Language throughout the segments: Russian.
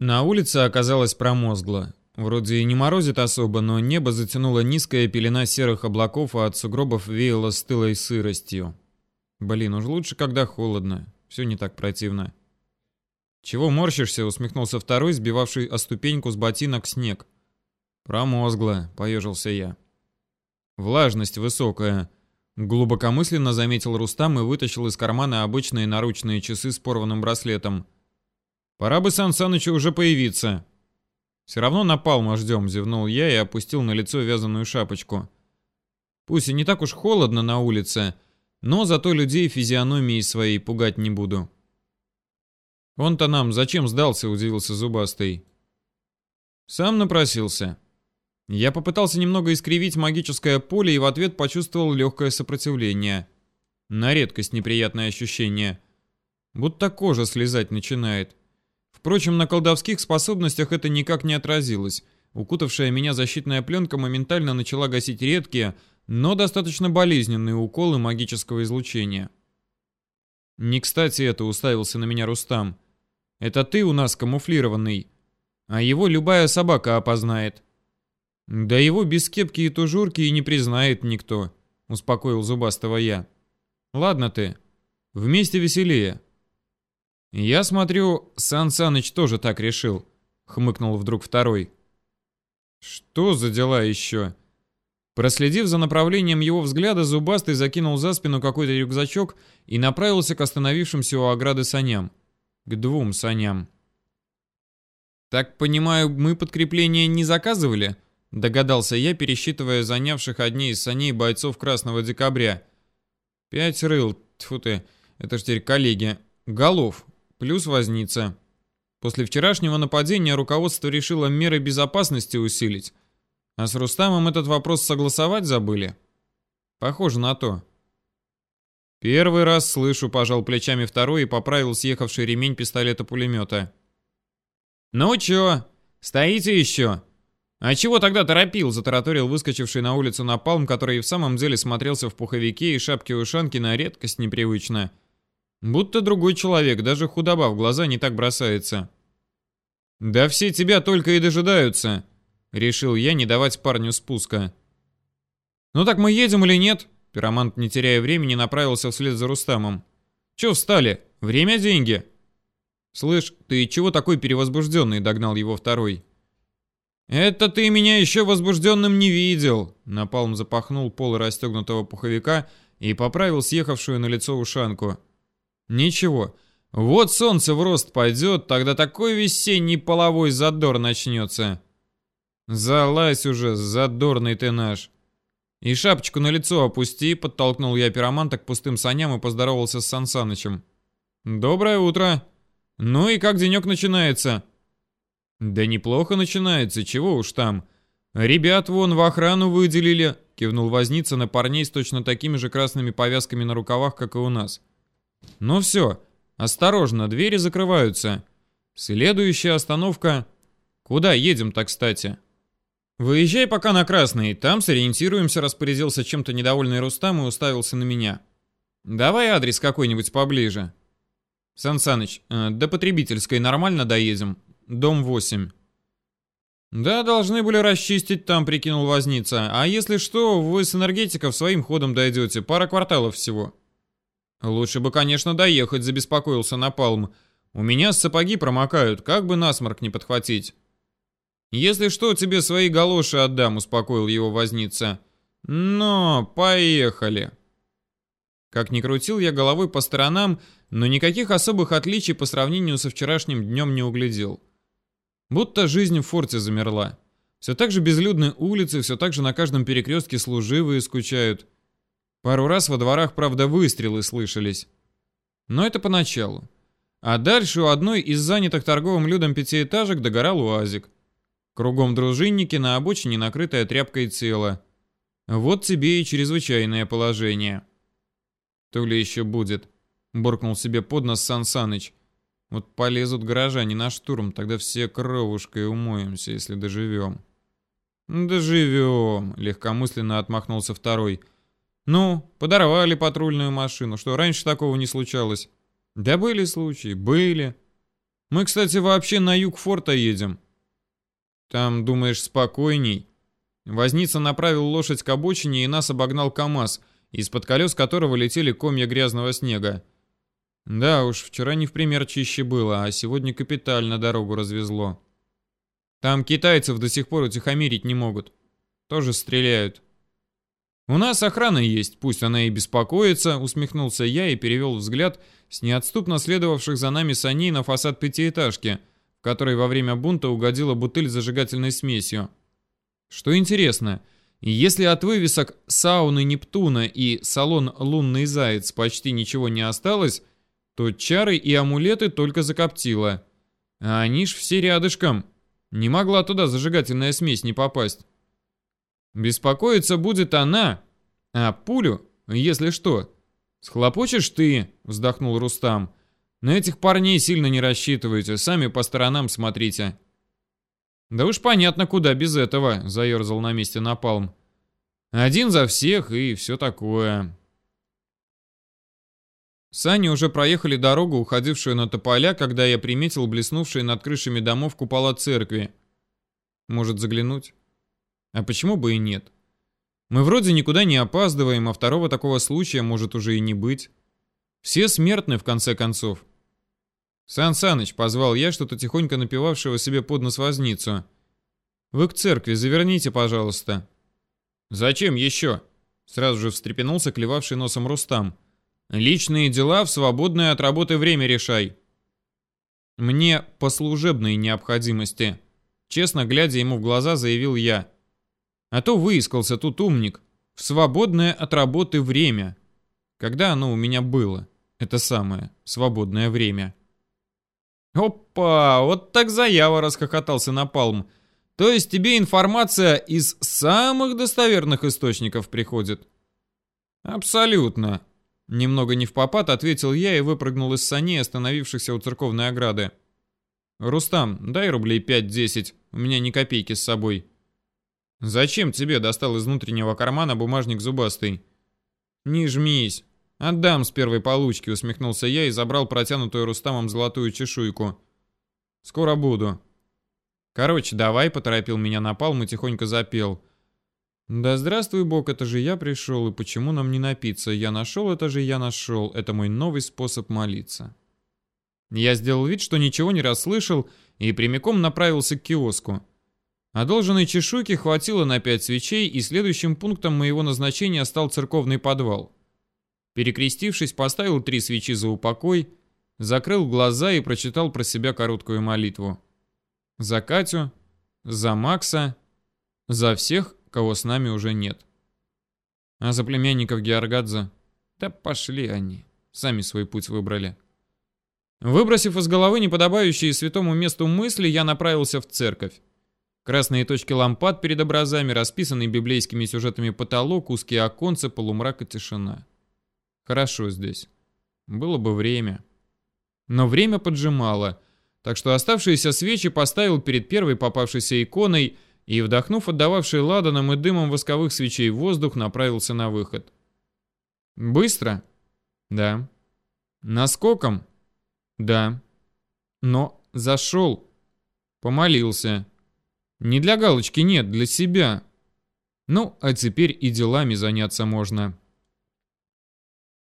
На улице оказалось промозгло. Вроде и не морозит особо, но небо затянуло низкая пелена серых облаков, а от сугробов веяло стылой сыростью. Блин, уж лучше, когда холодно. Все не так противно. «Чего морщишься?» — усмехнулся второй, сбивавший о ступеньку с ботинок снег. «Промозгло», — поежился я. «Влажность высокая», — глубокомысленно заметил Рустам и вытащил из кармана обычные наручные часы с порванным браслетом. «Пора бы Сан Санычу уже появиться». «Все равно напалма ждем», — зевнул я и опустил на лицо вязаную шапочку. «Пусть и не так уж холодно на улице, но зато людей физиономией своей пугать не буду». «Он-то нам зачем сдался?» — удивился Зубастый. «Сам напросился». Я попытался немного искривить магическое поле и в ответ почувствовал легкое сопротивление. На редкость неприятное ощущение. Будто кожа слезать начинает. Впрочем, на колдовских способностях это никак не отразилось. Укутавшая меня защитная пленка моментально начала гасить редкие, но достаточно болезненные уколы магического излучения. Не кстати это уставился на меня Рустам. Это ты у нас камуфлированный, а его любая собака опознает. Да его без кепки и тужурки и не признает никто, успокоил зубастого я. Ладно ты, вместе веселее. Я смотрю, Сан Саныч тоже так решил, хмыкнул вдруг второй. Что за дела еще? Проследив за направлением его взгляда, Зубастый закинул за спину какой-то рюкзачок и направился к остановившимся у ограды саням. К двум саням. «Так понимаю, мы подкрепление не заказывали?» Догадался я, пересчитывая занявших одни из саней бойцов Красного Декабря. «Пять рыл, тьфу ты, это ж теперь коллеги. Голов, плюс возница. После вчерашнего нападения руководство решило меры безопасности усилить. А с Рустамом этот вопрос согласовать забыли? Похоже на то. Первый раз слышу, пожал плечами второй и поправил съехавший ремень пистолета-пулемета. «Ну чё, стоите еще?» «А чего тогда торопил?» – затараторил выскочивший на улицу напалм, который и в самом деле смотрелся в пуховике и шапке-ушанке на редкость непривычно. Будто другой человек, даже худоба в глаза не так бросается. «Да все тебя только и дожидаются», — решил я не давать парню спуска. «Ну так мы едем или нет?» Пиромант, не теряя времени, направился вслед за Рустамом. «Че встали? Время – деньги!» «Слышь, ты чего такой перевозбужденный?» – догнал его второй. «Это ты меня еще возбужденным не видел!» Напалм запахнул полы расстегнутого пуховика и поправил съехавшую на лицо ушанку. «Ничего, вот солнце в рост пойдет, тогда такой весенний половой задор начнется!» «Залазь уже, задорный ты наш!» «И шапочку на лицо опусти», — подтолкнул я пироманта к пустым саням и поздоровался с Сансанычем. «Доброе утро! Ну и как денек начинается?» «Да неплохо начинается, чего уж там. Ребят вон в охрану выделили», — кивнул возница на парней с точно такими же красными повязками на рукавах, как и у нас. «Ну все, осторожно, двери закрываются. Следующая остановка... Куда едем-то, кстати?» «Выезжай пока на Красный, там сориентируемся», — распорядился чем-то недовольный Рустам и уставился на меня. «Давай адрес какой-нибудь поближе». «Сан Саныч, э, до Потребительской нормально доедем? Дом 8». «Да, должны были расчистить там», — прикинул Возница. «А если что, вы с энергетиков своим ходом дойдете, пара кварталов всего». «Лучше бы, конечно, доехать», — забеспокоился Напалм. «У меня сапоги промокают, как бы насморк не подхватить». «Если что, тебе свои галоши отдам», — успокоил его возница. «Но, поехали». Как ни крутил я головой по сторонам, но никаких особых отличий по сравнению со вчерашним днем не углядел. Будто жизнь в форте замерла. Все так же безлюдные улицы, все так же на каждом перекрестке служивые скучают. Пару раз во дворах, правда, выстрелы слышались. Но это поначалу. А дальше у одной из занятых торговым людом пятиэтажек догорал уазик. Кругом дружинники, на обочине накрытая тряпкой тело. Вот тебе и чрезвычайное положение. То ли еще будет, буркнул себе под нос Сан Саныч. Вот полезут горожане на штурм, тогда все кровушкой умоемся, если доживем. Доживем, легкомысленно отмахнулся второй. Ну, подорвали патрульную машину, что раньше такого не случалось. Да были случаи, были. Мы, кстати, вообще на юг форта едем. Там, думаешь, спокойней? Возница направил лошадь к обочине, и нас обогнал КамАЗ, из-под колес которого летели комья грязного снега. Да уж, вчера не в пример чище было, а сегодня капитально дорогу развезло. Там китайцев до сих пор утихомирить не могут. Тоже стреляют. У нас охрана есть, пусть она и беспокоится, усмехнулся я и перевел взгляд с неотступно следовавших за нами саней на фасад пятиэтажки, в которой во время бунта угодила бутыль с зажигательной смесью. Что интересно, если от вывесок сауны Нептуна и салон Лунный Заяц почти ничего не осталось, то чары и амулеты только закоптило. А они ж все рядышком. Не могла туда зажигательная смесь не попасть. Беспокоиться будет она, а пулю, если что, схлопочешь ты, вздохнул Рустам. На этих парней сильно не рассчитывайте, сами по сторонам смотрите. Да уж понятно, куда без этого, заерзал на месте Напалм. Один за всех и все такое. Сани уже проехали дорогу, уходившую на тополя, когда я приметил блеснувшие над крышами домов купола церкви. Может заглянуть? А почему бы и нет? Мы вроде никуда не опаздываем, а второго такого случая может уже и не быть. Все смертны, в конце концов. Сан Саныч, позвал я что-то тихонько напевавшего себе под нос возницу. Вы к церкви заверните, пожалуйста. Зачем еще? Сразу же встрепенулся клевавший носом Рустам. Личные дела в свободное от работы время решай. Мне по служебной необходимости. Честно глядя ему в глаза, заявил я. А то выискался тут умник. В свободное от работы время. Когда оно у меня было? Это самое, свободное время. Опа, вот так заява расхохотался Напалм. То есть тебе информация из самых достоверных источников приходит? Абсолютно. Немного не в попад, ответил я и выпрыгнул из саней, остановившихся у церковной ограды. «Рустам, дай рублей пять-десять, у меня ни копейки с собой». «Зачем тебе?» — достал из внутреннего кармана бумажник зубастый. «Не жмись. Отдам с первой получки», — усмехнулся я и забрал протянутую Рустамом золотую чешуйку. «Скоро буду». «Короче, давай», — поторопил меня напалм и тихонько запел. «Да здравствуй, Бог, это же я пришел, и почему нам не напиться? Я нашел, это же я нашел, это мой новый способ молиться». Я сделал вид, что ничего не расслышал, и прямиком направился к киоску. Одолженной чешуйки хватило на пять свечей, и следующим пунктом моего назначения стал церковный подвал. Перекрестившись, поставил три свечи за упокой, закрыл глаза и прочитал про себя короткую молитву. За Катю, за Макса, за всех, кого с нами уже нет. А за племянников Георгадзе? Да пошли они, сами свой путь выбрали. Выбросив из головы неподобающие святому месту мысли, я направился в церковь. Красные точки лампад перед образами, расписанный библейскими сюжетами потолок, узкие оконцы, полумрак и тишина. Хорошо здесь. Было бы время. Но время поджимало, так что оставшиеся свечи поставил перед первой попавшейся иконой и, вдохнув отдававший ладаном и дымом восковых свечей воздух, направился на выход. Быстро? Да. Наскоком? Да. Но зашел. Помолился. Не для галочки, нет, для себя. Ну, а теперь и делами заняться можно.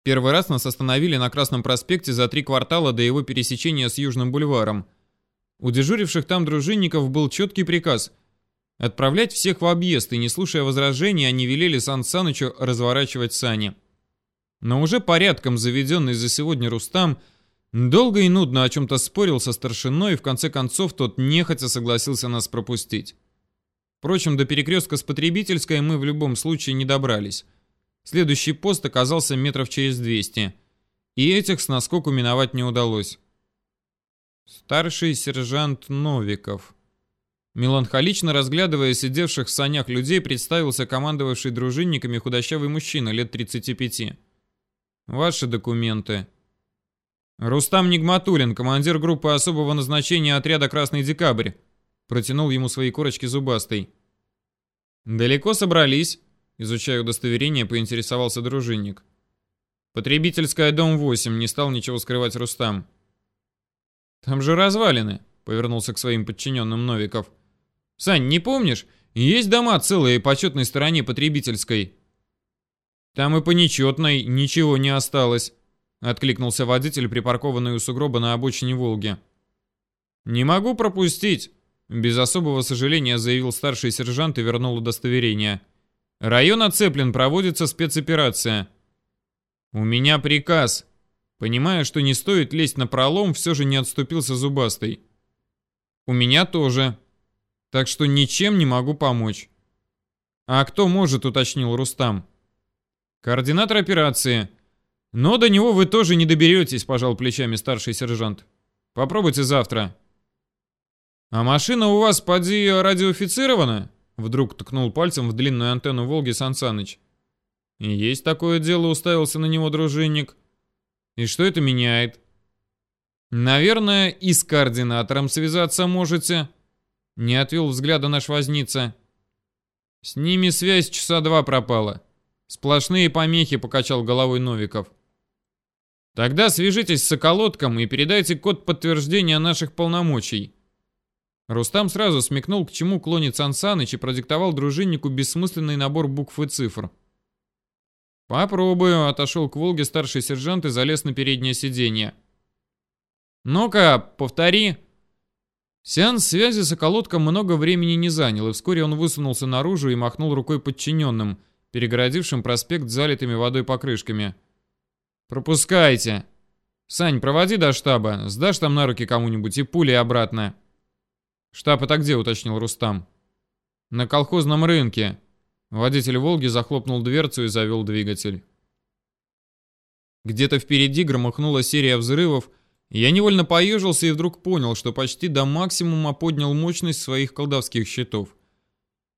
Первый раз нас остановили на Красном проспекте за три квартала до его пересечения с Южным бульваром. У дежуривших там дружинников был четкий приказ отправлять всех в объезд, и не слушая возражений, они велели Сан Санычу разворачивать сани. Но уже порядком заведенный за сегодня Рустам – Долго и нудно о чем-то спорил со старшиной, и в конце концов тот нехотя согласился нас пропустить. Впрочем, до перекрестка с потребительской мы в любом случае не добрались. Следующий пост оказался метров через 200, и этих с наскоку миновать не удалось. Старший сержант Новиков. Меланхолично разглядывая сидевших в санях людей, представился командовавший дружинниками худощавый мужчина лет 35. «Ваши документы», «Рустам Нигматулин, командир группы особого назначения отряда «Красный декабрь», протянул ему свои корочки зубастой. «Далеко собрались?» Изучая удостоверение, поинтересовался дружинник. «Потребительская, дом 8», не стал ничего скрывать Рустам. Там же развалины, повернулся к своим подчиненным Новиков. Сань, не помнишь? Есть дома целые по четной стороне потребительской. Там и по нечетной ничего не осталось, откликнулся водитель, припаркованный у сугроба на обочине Волги. Не могу пропустить, без особого сожаления заявил старший сержант и вернул удостоверение. Район оцеплен, проводится спецоперация. У меня приказ. Понимая, что не стоит лезть на пролом, все же не отступился зубастый. У меня тоже. Так что ничем не могу помочь. А кто может, уточнил Рустам. Координатор операции. Но до него вы тоже не доберетесь, пожал плечами старший сержант. Попробуйте завтра. А машина у вас, поди, радиофицирована? Вдруг ткнул пальцем в длинную антенну Волги Сансаныч. «Есть такое дело», — уставился на него дружинник. «И что это меняет?» «Наверное, и с координатором связаться можете», — не отвел взгляда наш возница. «С ними связь часа два пропала. Сплошные помехи», — покачал головой Новиков. «Тогда свяжитесь с околотком и передайте код подтверждения наших полномочий». Рустам сразу смекнул, к чему клонит Сансаныч и продиктовал дружиннику бессмысленный набор букв и цифр. «Попробую», — отошел к Волге старший сержант и залез на переднее сиденье. «Ну-ка, повтори». Сеанс связи с околотком много времени не занял, и вскоре он высунулся наружу и махнул рукой подчиненным, перегородившим проспект залитыми водой покрышками. «Пропускайте. Сань, проводи до штаба, сдашь там на руки кому-нибудь и пули обратно». «Штаб это где?» — уточнил Рустам. «На колхозном рынке». Водитель «Волги» захлопнул дверцу и завел двигатель. Где-то впереди громыхнула серия взрывов, я невольно поежился и вдруг понял, что почти до максимума поднял мощность своих колдовских щитов.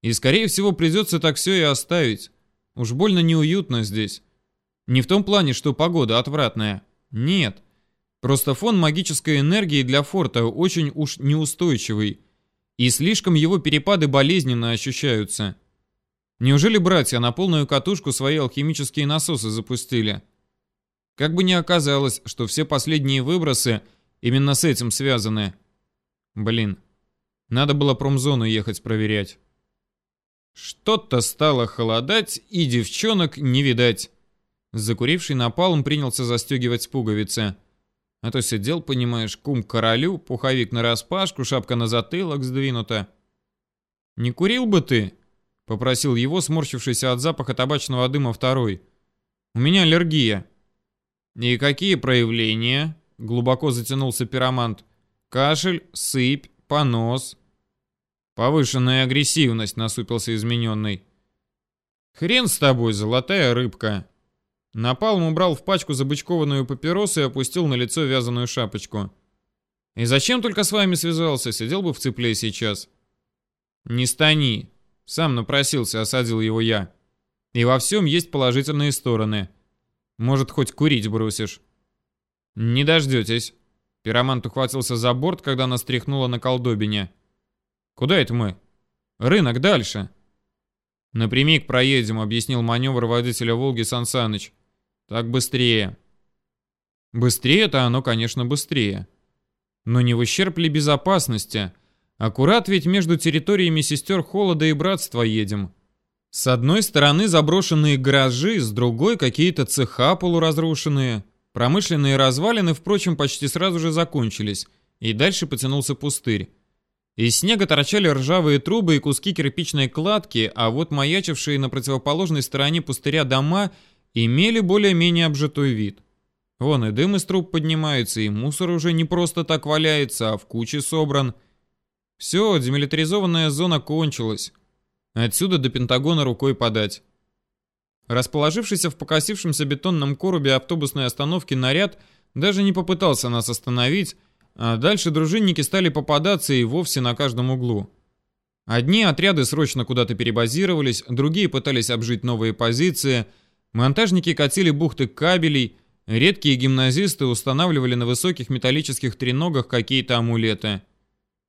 И, скорее всего, придется так все и оставить. Уж больно неуютно здесь. Не в том плане, что погода отвратная. Нет. Просто фон магической энергии для форта очень уж неустойчивый, и слишком его перепады болезненно ощущаются. Неужели братья на полную катушку свои алхимические насосы запустили? Как бы ни оказалось, что все последние выбросы именно с этим связаны. Блин, надо было промзону ехать проверять. Что-то стало холодать, и девчонок не видать. Закуривший напалм принялся застегивать пуговицы. А то сидел, понимаешь, кум королю, пуховик на распашку, шапка на затылок сдвинута. «Не курил бы ты?» — попросил его, сморщившийся от запаха табачного дыма второй. «У меня аллергия». «И какие проявления?» — глубоко затянулся пиромант. «Кашель, сыпь, понос». «Повышенная агрессивность», — насупился измененный. «Хрен с тобой, золотая рыбка. Напалм убрал в пачку забычкованную папиросу и опустил на лицо вязаную шапочку. «И зачем только с вами связался? Сидел бы в цепле сейчас». «Не стани!» Сам напросился, осадил его я. «И во всем есть положительные стороны. Может, хоть курить бросишь?» «Не дождетесь». Пиромант ухватился за борт, когда нас тряхнуло на колдобине. «Куда это мы?» «Рынок дальше». «Напрямик проедем», — объяснил маневр водителя «Волги» Сансаныч. Так быстрее. Быстрее-то оно, конечно, быстрее. Но не в ущерб ли безопасности? Аккурат ведь между территориями сестер Холода и Братства едем. С одной стороны заброшенные гаражи, с другой какие-то цеха полуразрушенные. Промышленные развалины, впрочем, почти сразу же закончились, и дальше потянулся пустырь. Из снега торчали ржавые трубы и куски кирпичной кладки, а вот маячившие на противоположной стороне пустыря дома – имели более-менее обжитой вид. Вон и дым из труб поднимается, и мусор уже не просто так валяется, а в куче собран. Все, демилитаризованная зона кончилась. Отсюда до Пентагона рукой подать. Расположившийся в покосившемся бетонном коробе автобусной остановки наряд даже не попытался нас остановить, а дальше дружинники стали попадаться и вовсе на каждом углу. Одни отряды срочно куда-то перебазировались, другие пытались обжить новые позиции – Монтажники катили бухты кабелей, редкие гимназисты устанавливали на высоких металлических треногах какие-то амулеты.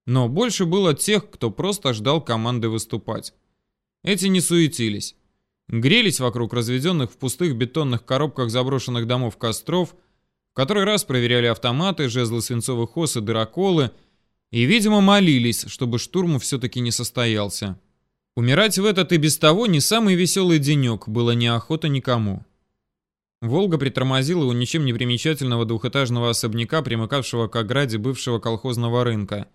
Но больше было тех, кто просто ждал команды выступать. Эти не суетились. Грелись вокруг разведенных в пустых бетонных коробках заброшенных домов костров, В который раз проверяли автоматы, жезлы свинцовых ос и дыроколы, и, видимо, молились, чтобы штурм все-таки не состоялся. Умирать в этот и без того не самый веселый денек было неохота никому. Волга притормозила у ничем не примечательного двухэтажного особняка, примыкавшего к ограде бывшего колхозного рынка.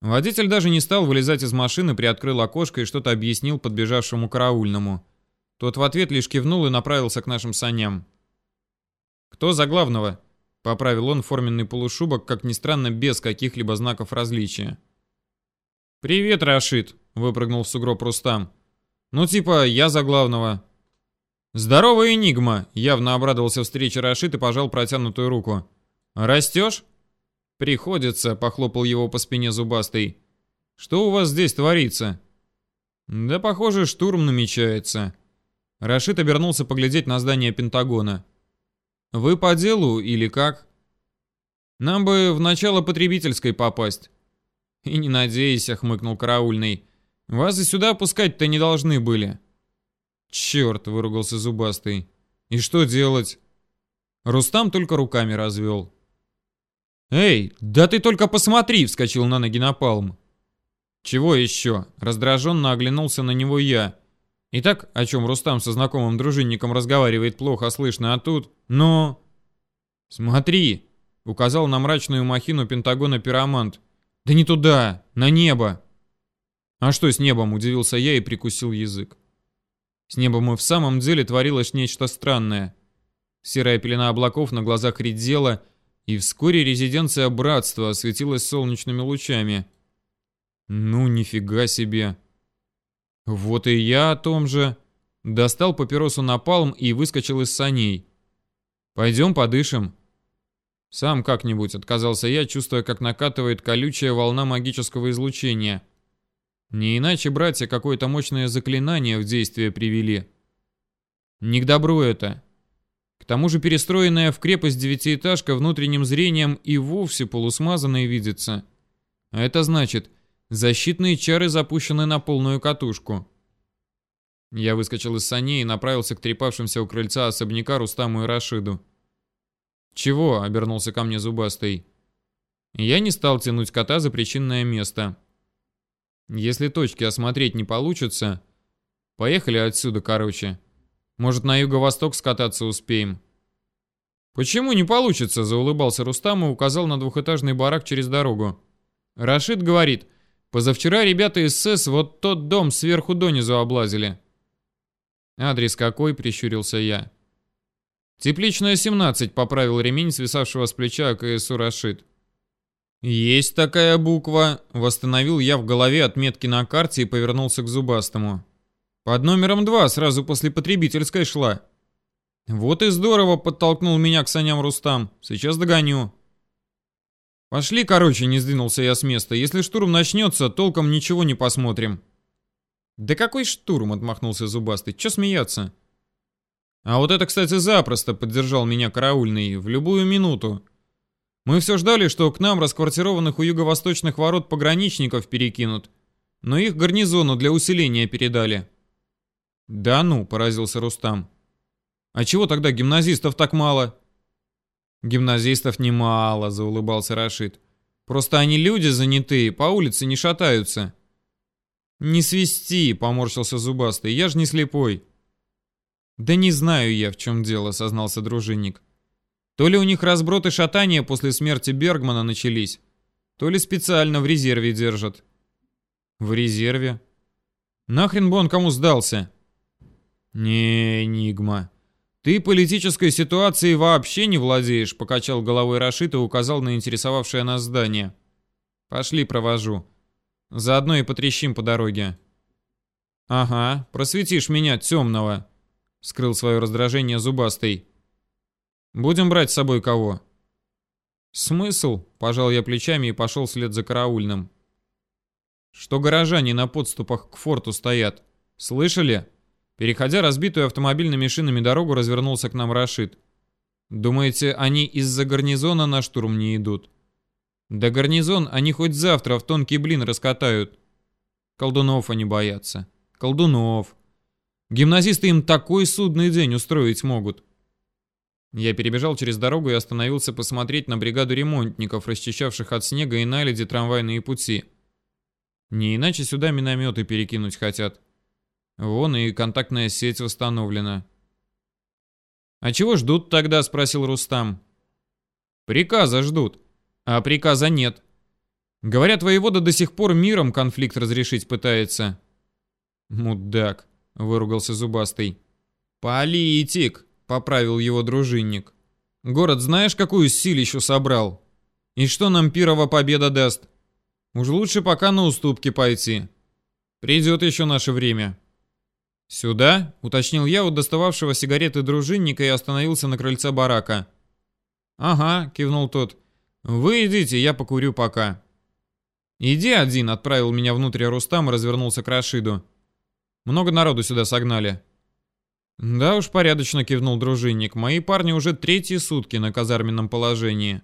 Водитель даже не стал вылезать из машины, приоткрыл окошко и что-то объяснил подбежавшему караульному. Тот в ответ лишь кивнул и направился к нашим саням. «Кто за главного?» — поправил он форменный полушубок, как ни странно, без каких-либо знаков различия. «Привет, Рашид!» — выпрыгнул в сугроб Рустам. «Ну типа, я за главного». «Здорово, Энигма!» — явно обрадовался встрече Рашид и пожал протянутую руку. «Растешь?» «Приходится», — похлопал его по спине зубастый. «Что у вас здесь творится?» «Да, похоже, штурм намечается». Рашид обернулся поглядеть на здание Пентагона. Вы по делу или как? Нам бы в начало потребительской попасть. И не надейся, хмыкнул караульный. Вас и сюда пускать-то не должны были. Черт, выругался зубастый. И что делать? Рустам только руками развел. «Эй, да ты только посмотри!» — вскочил на ноги Напалм. «Чего еще?» — раздраженно оглянулся на него я. Итак, о чем Рустам со знакомым дружинником разговаривает плохо слышно, а тут... Но... «Смотри!» — указал на мрачную махину Пентагона пиромант. «Да не туда! На небо!» «А что с небом?» — удивился я и прикусил язык. С небом и в самом деле творилось нечто странное. Серая пелена облаков на глазах редела, и вскоре резиденция Братства осветилась солнечными лучами. «Ну, нифига себе!» Вот и я о том же. Достал папиросу напалм и выскочил из саней. Пойдем подышим. Сам как-нибудь отказался я, чувствуя, как накатывает колючая волна магического излучения. Не иначе братья какое-то мощное заклинание в действие привели. Не к добру это. К тому же перестроенная в крепость девятиэтажка внутренним зрением и вовсе полусмазанной видится. А это значит, Защитные чары запущены на полную катушку. Я выскочил из саней и направился к трепавшимся у крыльца особняка Рустаму и Рашиду. «Чего?» — обернулся ко мне зубастый. Я не стал тянуть кота за причинное место. Если точки осмотреть не получится, поехали отсюда, короче. Может, на юго-восток скататься успеем. «Почему не получится?» — заулыбался Рустам и указал на двухэтажный барак через дорогу. Рашид говорит — Позавчера ребята из СЭС вот тот дом сверху донизу облазили. Адрес какой, прищурился я. Тепличная 17, поправил ремень свисавшего с плеча КСУ Рашид. Есть такая буква, восстановил я в голове отметки на карте и повернулся к зубастому. Под номером 2 сразу после потребительской шла. Вот и здорово подтолкнул меня к саням Рустам. Сейчас догоню. «Пошли, короче», — не сдвинулся я с места. «Если штурм начнется, толком ничего не посмотрим». «Да какой штурм?» — отмахнулся Зубастый. «Чё смеяться?» «А вот это, кстати, запросто», — поддержал меня караульный. «В любую минуту. Мы все ждали, что к нам расквартированных у юго-восточных ворот пограничников перекинут, но их гарнизону для усиления передали». «Да ну», — поразился Рустам. «А чего тогда гимназистов так мало?» Гимназистов немало, заулыбался Рашид. Просто они люди занятые, по улице не шатаются. Не свисти, поморщился зубастый. Я ж не слепой. Да не знаю я, в чем дело, сознался дружинник. То ли у них разброд и шатания после смерти Бергмана начались, то ли специально в резерве держат. В резерве? Нахрен бы он кому сдался? Не, Нигма. «Ты политической ситуацией вообще не владеешь», — покачал головой Рашид и указал на интересовавшее нас здание. «Пошли, провожу. Заодно и потрещим по дороге». «Ага, просветишь меня, темного», — скрыл свое раздражение зубастый. «Будем брать с собой кого?» «Смысл?» — пожал я плечами и пошел вслед за караульным. «Что горожане на подступах к форту стоят. Слышали?» Переходя разбитую автомобильными шинами дорогу, развернулся к нам Рашид. «Думаете, они из-за гарнизона на штурм не идут?» «Да гарнизон они хоть завтра в тонкий блин раскатают. Колдунов они боятся. Колдунов. Гимназисты им такой судный день устроить могут». Я перебежал через дорогу и остановился посмотреть на бригаду ремонтников, расчищавших от снега и наледи трамвайные пути. Не иначе сюда минометы перекинуть хотят. Вон и контактная сеть восстановлена. «А чего ждут тогда?» — спросил Рустам. «Приказа ждут. А приказа нет. Говорят, воевода до сих пор миром конфликт разрешить пытается». «Мудак», — выругался Зубастый. «Политик», — поправил его дружинник. «Город знаешь, какую силищу собрал? И что нам пирова победа даст? Уж лучше пока на уступки пойти. Придет еще наше время». «Сюда?» — уточнил я у достававшего сигареты дружинника и остановился на крыльце барака. «Ага», — кивнул тот. «Вы идите, я покурю пока». «Иди один», — отправил меня внутрь Рустам и развернулся к Рашиду. «Много народу сюда согнали». «Да уж порядочно», — кивнул дружинник. «Мои парни уже третьи сутки на казарменном положении».